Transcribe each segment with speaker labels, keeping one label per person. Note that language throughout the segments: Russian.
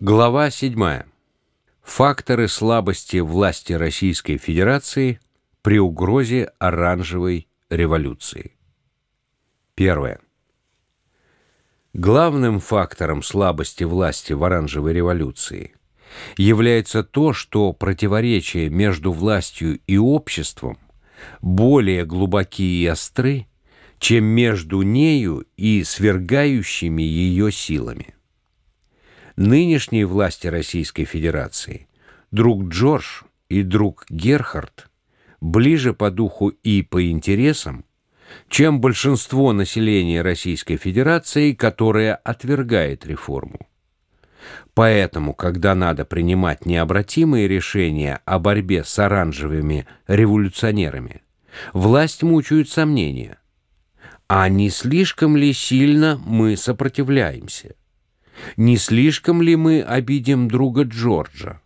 Speaker 1: Глава 7. Факторы слабости власти Российской Федерации при угрозе оранжевой революции. Первое. Главным фактором слабости власти в оранжевой революции является то, что противоречия между властью и обществом более глубоки и остры, чем между нею и свергающими ее силами нынешние власти Российской Федерации, друг Джордж и друг Герхард, ближе по духу и по интересам, чем большинство населения Российской Федерации, которое отвергает реформу. Поэтому, когда надо принимать необратимые решения о борьбе с оранжевыми революционерами, власть мучают сомнения. А не слишком ли сильно мы сопротивляемся? Не слишком ли мы обидим друга Джорджа?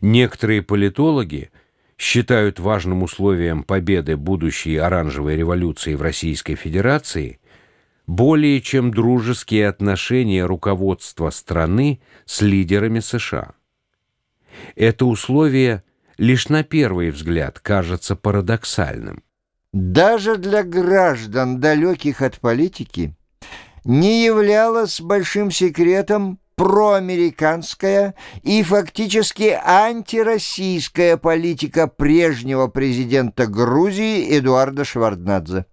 Speaker 1: Некоторые политологи считают важным условием победы будущей оранжевой революции в Российской Федерации более чем дружеские отношения руководства страны с лидерами США. Это условие лишь на первый взгляд кажется парадоксальным.
Speaker 2: Даже для граждан, далеких от политики, не являлась большим секретом проамериканская и фактически антироссийская политика прежнего президента Грузии Эдуарда Шварднадзе.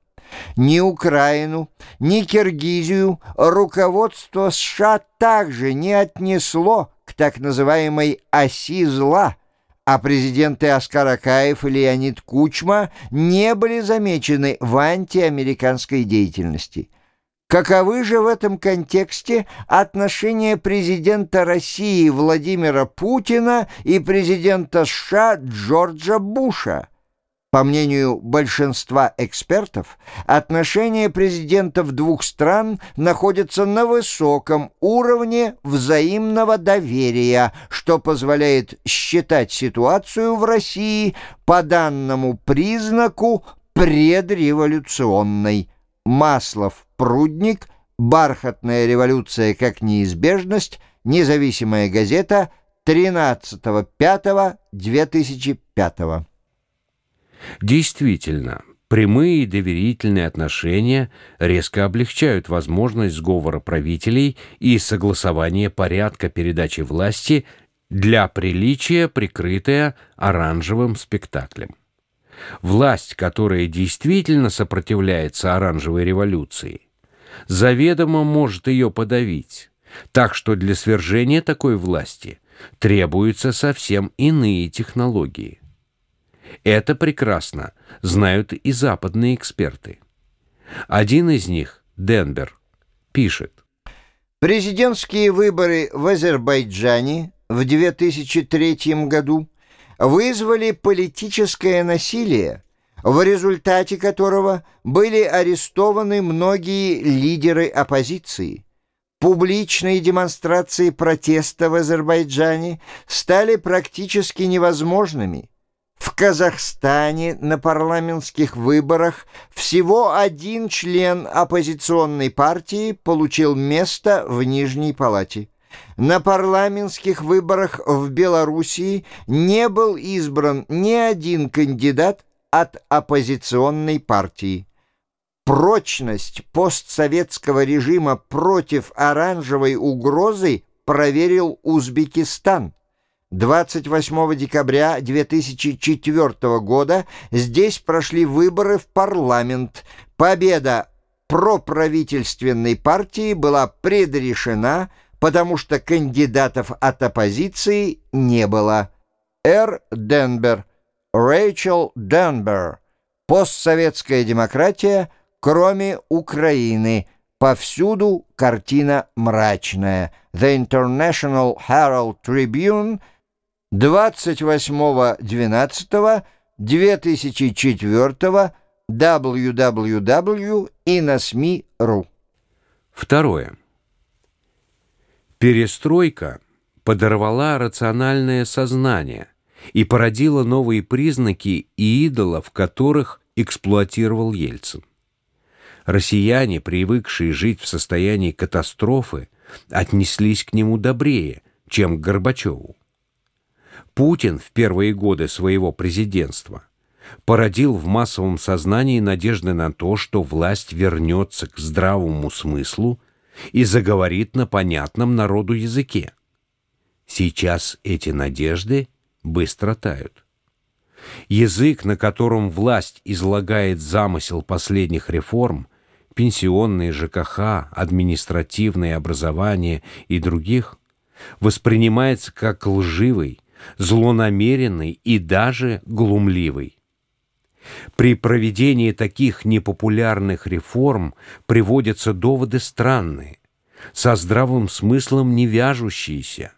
Speaker 2: Ни Украину, ни Киргизию руководство США также не отнесло к так называемой «оси зла», а президенты Оскар Акаев и Леонид Кучма не были замечены в антиамериканской деятельности – Каковы же в этом контексте отношения президента России Владимира Путина и президента США Джорджа Буша? По мнению большинства экспертов, отношения президентов двух стран находятся на высоком уровне взаимного доверия, что позволяет считать ситуацию в России по данному признаку предреволюционной. Маслов «Прудник», «Бархатная революция как неизбежность», «Независимая газета», 13.05.2005.
Speaker 1: Действительно, прямые и доверительные отношения резко облегчают возможность сговора правителей и согласования порядка передачи власти для приличия, прикрытая оранжевым спектаклем. Власть, которая действительно сопротивляется оранжевой революции, заведомо может ее подавить, так что для свержения такой власти требуются совсем иные технологии. Это прекрасно знают и западные эксперты. Один из них, Денбер, пишет.
Speaker 2: Президентские выборы в Азербайджане в 2003 году вызвали политическое насилие, в результате которого были арестованы многие лидеры оппозиции. Публичные демонстрации протеста в Азербайджане стали практически невозможными. В Казахстане на парламентских выборах всего один член оппозиционной партии получил место в Нижней палате. На парламентских выборах в Белоруссии не был избран ни один кандидат от оппозиционной партии. Прочность постсоветского режима против оранжевой угрозы проверил Узбекистан. 28 декабря 2004 года здесь прошли выборы в парламент. Победа проправительственной партии была предрешена – потому что кандидатов от оппозиции не было. Р. Денбер, Рэйчел Денбер, постсоветская демократия, кроме Украины, повсюду картина мрачная. The International Herald Tribune 28.12.2004 www и на СМИ.ру.
Speaker 1: Второе. Перестройка подорвала рациональное сознание и породила новые признаки и идолов, которых эксплуатировал Ельцин. Россияне, привыкшие жить в состоянии катастрофы, отнеслись к нему добрее, чем к Горбачеву. Путин в первые годы своего президентства породил в массовом сознании надежды на то, что власть вернется к здравому смыслу и заговорит на понятном народу языке. Сейчас эти надежды быстро тают. Язык, на котором власть излагает замысел последних реформ, пенсионные, ЖКХ, административное образование и других, воспринимается как лживый, злонамеренный и даже глумливый. При проведении таких непопулярных реформ приводятся доводы странные, со здравым смыслом не вяжущиеся,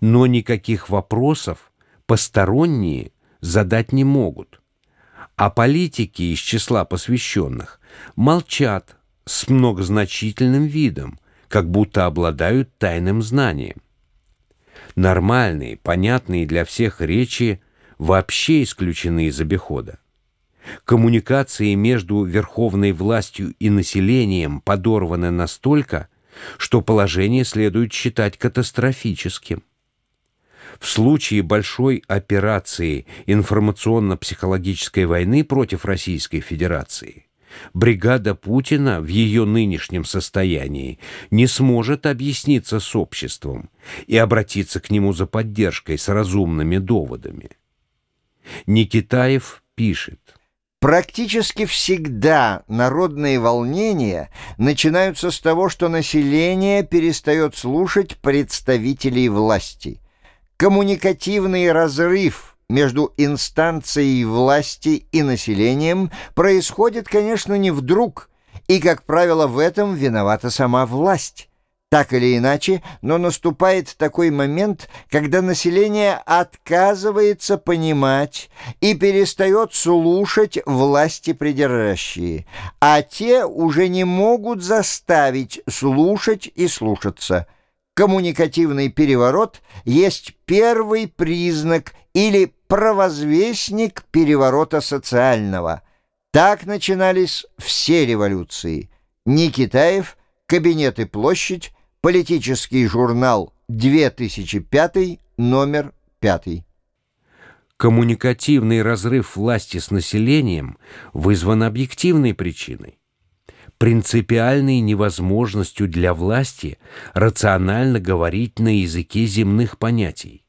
Speaker 1: но никаких вопросов посторонние задать не могут. А политики из числа посвященных молчат с многозначительным видом, как будто обладают тайным знанием. Нормальные, понятные для всех речи вообще исключены из обихода. Коммуникации между верховной властью и населением подорваны настолько, что положение следует считать катастрофическим. В случае большой операции информационно-психологической войны против Российской Федерации бригада Путина в ее нынешнем состоянии не сможет объясниться с обществом и обратиться к нему за поддержкой с разумными доводами. Никитаев пишет.
Speaker 2: Практически всегда народные волнения начинаются с того, что население перестает слушать представителей власти. Коммуникативный разрыв между инстанцией власти и населением происходит, конечно, не вдруг, и, как правило, в этом виновата сама власть. Так или иначе, но наступает такой момент, когда население отказывается понимать и перестает слушать власти придержащие, а те уже не могут заставить слушать и слушаться. Коммуникативный переворот есть первый признак или провозвестник переворота социального. Так начинались все революции. Никитаев, Кабинет и площадь, Политический журнал 2005, номер 5.
Speaker 1: Коммуникативный разрыв власти с населением вызван объективной причиной принципиальной невозможностью для власти рационально говорить на языке земных понятий.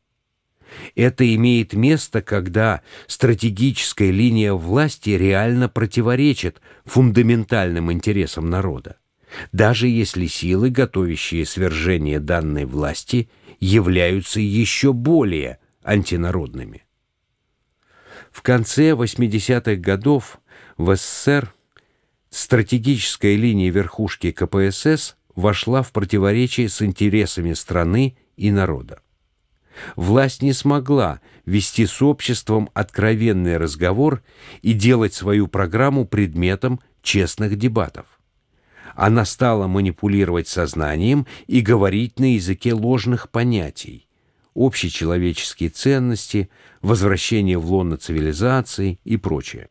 Speaker 1: Это имеет место, когда стратегическая линия власти реально противоречит фундаментальным интересам народа даже если силы, готовящие свержение данной власти, являются еще более антинародными. В конце 80-х годов в СССР стратегическая линия верхушки КПСС вошла в противоречие с интересами страны и народа. Власть не смогла вести с обществом откровенный разговор и делать свою программу предметом честных дебатов она стала манипулировать сознанием и говорить на языке ложных понятий, общечеловеческие ценности, возвращение в лоно цивилизации и прочее.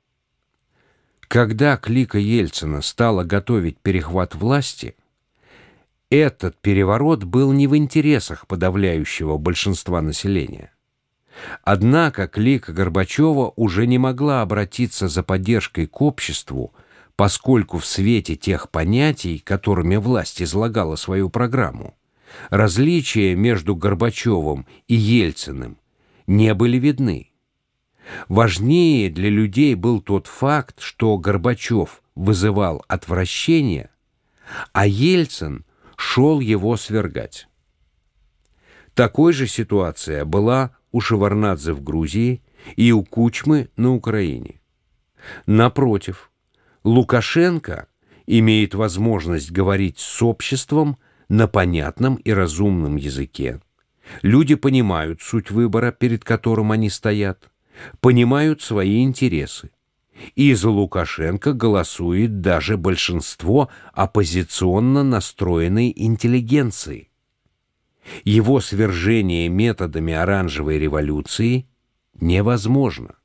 Speaker 1: Когда клика Ельцина стала готовить перехват власти, этот переворот был не в интересах подавляющего большинства населения. Однако клика Горбачева уже не могла обратиться за поддержкой к обществу, поскольку в свете тех понятий, которыми власть излагала свою программу, различия между Горбачевым и Ельциным не были видны. Важнее для людей был тот факт, что Горбачев вызывал отвращение, а Ельцин шел его свергать. Такой же ситуация была у Шеварнадзе в Грузии и у Кучмы на Украине. Напротив, Лукашенко имеет возможность говорить с обществом на понятном и разумном языке. Люди понимают суть выбора, перед которым они стоят, понимают свои интересы. И за Лукашенко голосует даже большинство оппозиционно настроенной интеллигенции. Его свержение методами оранжевой революции невозможно.